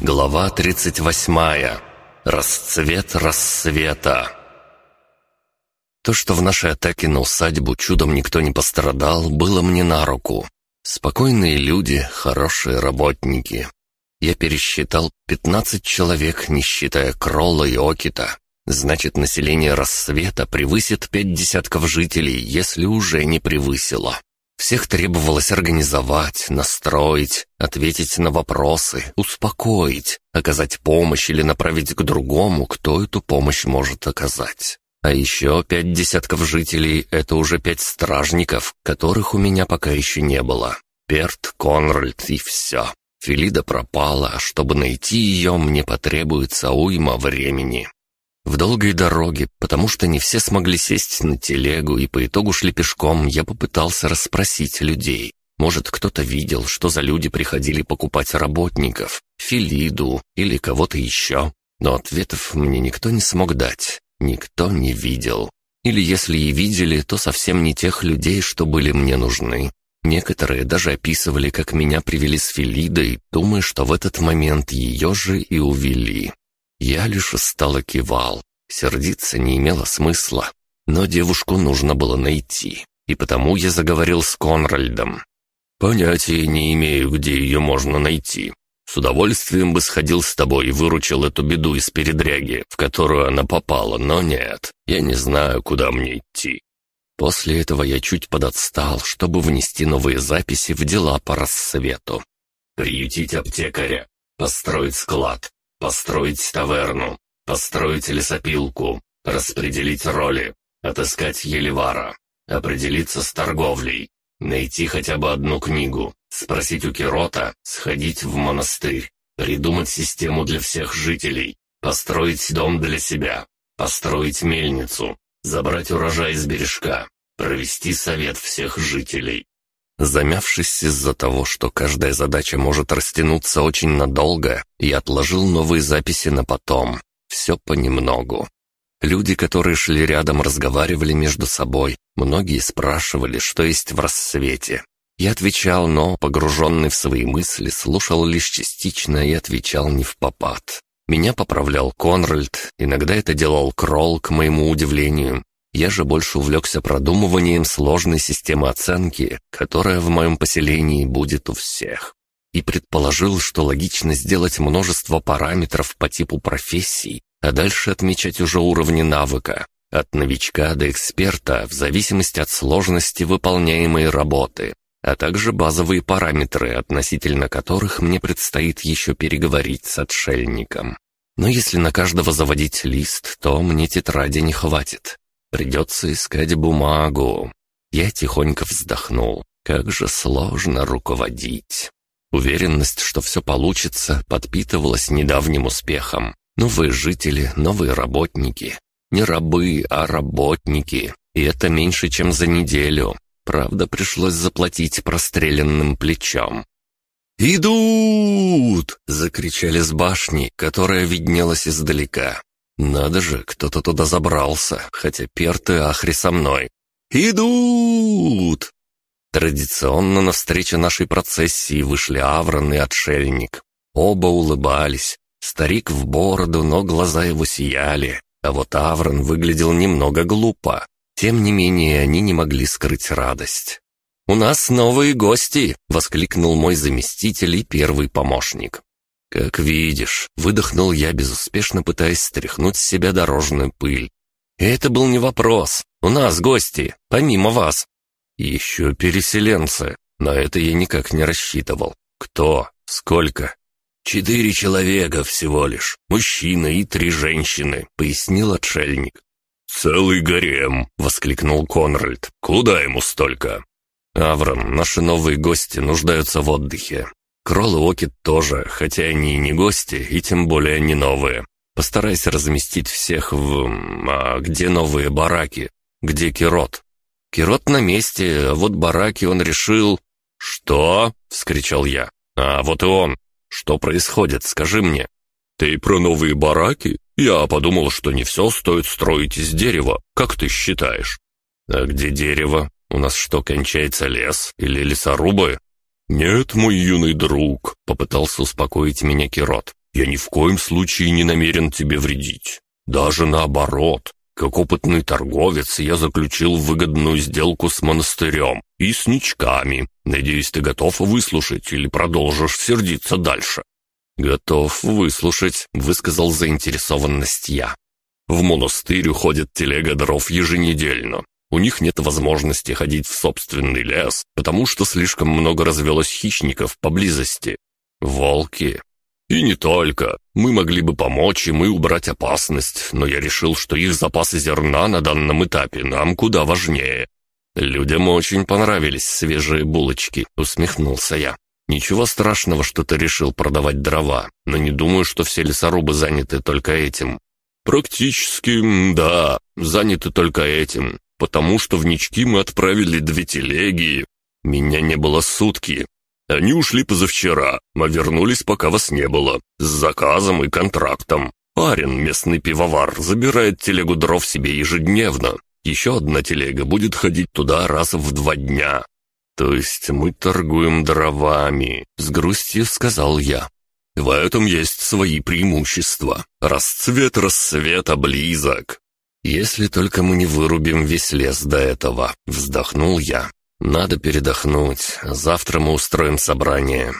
Глава 38. Расцвет рассвета. То, что в нашей атаке на усадьбу чудом никто не пострадал, было мне на руку. Спокойные люди, хорошие работники. Я пересчитал 15 человек, не считая Кролла и Окита. Значит, население рассвета превысит пять десятков жителей, если уже не превысило. Всех требовалось организовать, настроить, ответить на вопросы, успокоить, оказать помощь или направить к другому, кто эту помощь может оказать. А еще пять десятков жителей — это уже пять стражников, которых у меня пока еще не было. Перт, Конральд и все. Филида пропала, а чтобы найти ее, мне потребуется уйма времени. В долгой дороге, потому что не все смогли сесть на телегу и по итогу шли пешком, я попытался расспросить людей. Может, кто-то видел, что за люди приходили покупать работников, Филиду или кого-то еще. Но ответов мне никто не смог дать, никто не видел. Или если и видели, то совсем не тех людей, что были мне нужны. Некоторые даже описывали, как меня привели с Филидой, думая, что в этот момент ее же и увели. Я лишь устало кивал. Сердиться не имело смысла. Но девушку нужно было найти. И потому я заговорил с Конральдом. «Понятия не имею, где ее можно найти. С удовольствием бы сходил с тобой и выручил эту беду из передряги, в которую она попала, но нет, я не знаю, куда мне идти». После этого я чуть подотстал, чтобы внести новые записи в дела по рассвету. «Приютить аптекаря, построить склад, Построить таверну, построить лесопилку, распределить роли, отыскать Еливара, определиться с торговлей, найти хотя бы одну книгу, спросить у Кирота, сходить в монастырь, придумать систему для всех жителей, построить дом для себя, построить мельницу, забрать урожай из бережка, провести совет всех жителей, Замявшись из-за того, что каждая задача может растянуться очень надолго, я отложил новые записи на потом. Все понемногу. Люди, которые шли рядом, разговаривали между собой. Многие спрашивали, что есть в рассвете. Я отвечал, но, погруженный в свои мысли, слушал лишь частично и отвечал не в попад. Меня поправлял Конральд, иногда это делал Кролл, к моему удивлению. Я же больше увлекся продумыванием сложной системы оценки, которая в моем поселении будет у всех. И предположил, что логично сделать множество параметров по типу профессий, а дальше отмечать уже уровни навыка, от новичка до эксперта в зависимости от сложности выполняемой работы, а также базовые параметры, относительно которых мне предстоит еще переговорить с отшельником. Но если на каждого заводить лист, то мне тетради не хватит. Придется искать бумагу. Я тихонько вздохнул. Как же сложно руководить. Уверенность, что все получится, подпитывалась недавним успехом. Новые жители, новые работники. Не рабы, а работники. И это меньше, чем за неделю. Правда, пришлось заплатить простреленным плечом. «Идут!» — закричали с башни, которая виднелась издалека. Надо же, кто-то туда забрался, хотя Перт и Ахри со мной. «Идут!» Традиционно на встречу нашей процессии вышли Аврон и Отшельник. Оба улыбались. Старик в бороду, но глаза его сияли. А вот Аврон выглядел немного глупо. Тем не менее, они не могли скрыть радость. «У нас новые гости!» — воскликнул мой заместитель и первый помощник. «Как видишь», — выдохнул я, безуспешно пытаясь стряхнуть с себя дорожную пыль. это был не вопрос. У нас гости, помимо вас. Еще переселенцы. На это я никак не рассчитывал. Кто? Сколько? «Четыре человека всего лишь, мужчина и три женщины», — пояснил отшельник. «Целый гарем!» — воскликнул Конральд. «Куда ему столько?» «Аврам, наши новые гости нуждаются в отдыхе. Кролл и Окет тоже, хотя они и не гости, и тем более не новые. Постарайся разместить всех в... А где новые бараки? Где Кирот? Кирот на месте, а вот бараки он решил... «Что?» — вскричал я. «А вот и он. Что происходит, скажи мне». «Ты про новые бараки? Я подумал, что не все стоит строить из дерева. Как ты считаешь?» «А где дерево? У нас что, кончается лес? Или лесорубы?» «Нет, мой юный друг», — попытался успокоить меня Кирот. Я ни в коем случае не намерен тебе вредить. Даже наоборот. Как опытный торговец я заключил выгодную сделку с монастырем и с ничками. Надеюсь, ты готов выслушать или продолжишь сердиться дальше?» «Готов выслушать», — высказал заинтересованность я. «В монастырь уходит телега дров еженедельно. У них нет возможности ходить в собственный лес, потому что слишком много развелось хищников поблизости. Волки. И не только. Мы могли бы помочь им и убрать опасность, но я решил, что их запасы зерна на данном этапе нам куда важнее. Людям очень понравились свежие булочки, усмехнулся я. Ничего страшного, что ты решил продавать дрова, но не думаю, что все лесорубы заняты только этим. Практически, да, заняты только этим потому что в Нички мы отправили две телеги. Меня не было сутки. Они ушли позавчера, а вернулись, пока вас не было, с заказом и контрактом. Парень, местный пивовар, забирает телегу дров себе ежедневно. Еще одна телега будет ходить туда раз в два дня. То есть мы торгуем дровами, с грустью сказал я. В этом есть свои преимущества. Расцвет рассвета близок. «Если только мы не вырубим весь лес до этого», — вздохнул я. «Надо передохнуть. Завтра мы устроим собрание».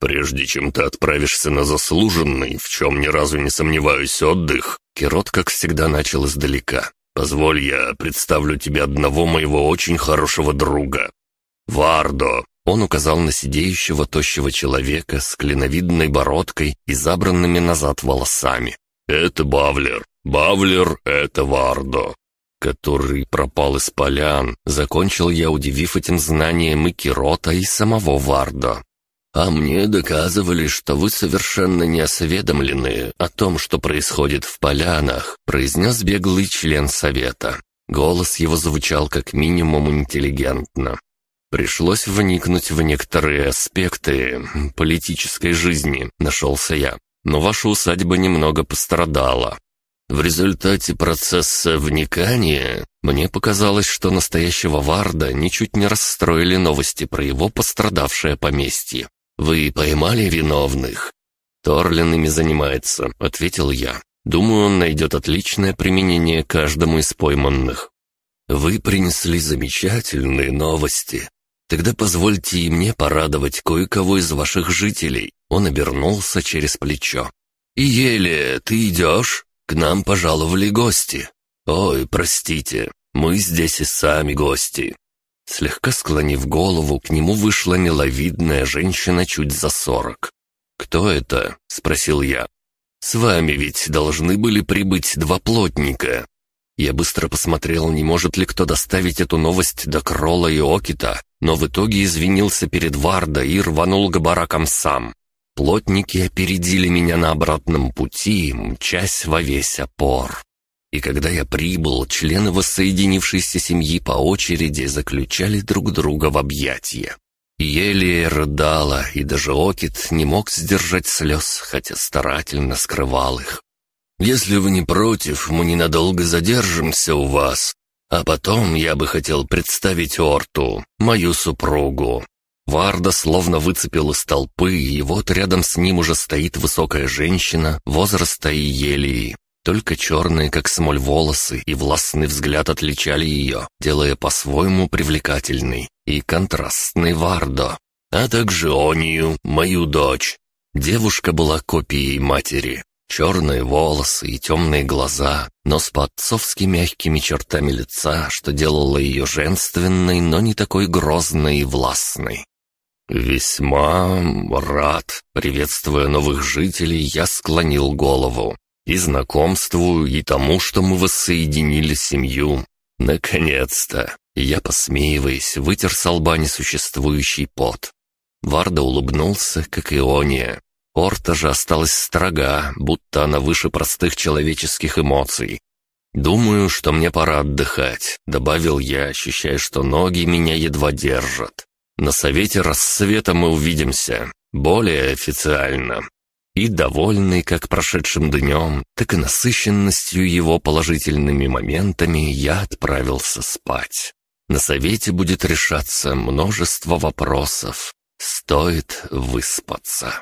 «Прежде чем ты отправишься на заслуженный, в чем ни разу не сомневаюсь, отдых», Кирот, как всегда, начал издалека. «Позволь, я представлю тебе одного моего очень хорошего друга. Вардо». Он указал на сидеющего тощего человека с клиновидной бородкой и забранными назад волосами. «Это Бавлер. Бавлер — это Вардо, который пропал из полян. Закончил я, удивив этим знанием и Кирота, и самого Вардо. А мне доказывали, что вы совершенно не осведомлены о том, что происходит в полянах, произнес беглый член совета. Голос его звучал как минимум интеллигентно. Пришлось вникнуть в некоторые аспекты политической жизни, нашелся я. Но ваша усадьба немного пострадала. В результате процесса вникания мне показалось, что настоящего Варда ничуть не расстроили новости про его пострадавшее поместье. «Вы поймали виновных?» «Торлин ими занимается», — ответил я. «Думаю, он найдет отличное применение каждому из пойманных». «Вы принесли замечательные новости. Тогда позвольте и мне порадовать кое-кого из ваших жителей». Он обернулся через плечо. «И еле, ты идешь?» К нам пожаловали гости. Ой, простите, мы здесь и сами гости». Слегка склонив голову, к нему вышла миловидная женщина чуть за сорок. «Кто это?» — спросил я. «С вами ведь должны были прибыть два плотника». Я быстро посмотрел, не может ли кто доставить эту новость до Крола и Окита, но в итоге извинился перед Варда и рванул к баракам сам. Плотники опередили меня на обратном пути, мчась во весь опор. И когда я прибыл, члены воссоединившейся семьи по очереди заключали друг друга в объятия. Еле рыдала, и даже Окит не мог сдержать слез, хотя старательно скрывал их. «Если вы не против, мы ненадолго задержимся у вас, а потом я бы хотел представить Орту, мою супругу. Варда словно выцепил из толпы, и вот рядом с ним уже стоит высокая женщина возраста и елии. Только черные, как смоль, волосы и властный взгляд отличали ее, делая по-своему привлекательный и контрастный Вардо, а также Онию, мою дочь. Девушка была копией матери. Черные волосы и темные глаза, но с по-отцовски мягкими чертами лица, что делало ее женственной, но не такой грозной и властной. «Весьма рад. Приветствуя новых жителей, я склонил голову. И знакомству, и тому, что мы воссоединили семью. Наконец-то!» Я, посмеиваясь, вытер с лба несуществующий пот. Варда улыбнулся, как Иония. Орта же осталась строга, будто она выше простых человеческих эмоций. «Думаю, что мне пора отдыхать», — добавил я, ощущая, что ноги меня едва держат. На совете рассвета мы увидимся, более официально. И довольный как прошедшим днем, так и насыщенностью его положительными моментами я отправился спать. На совете будет решаться множество вопросов. Стоит выспаться.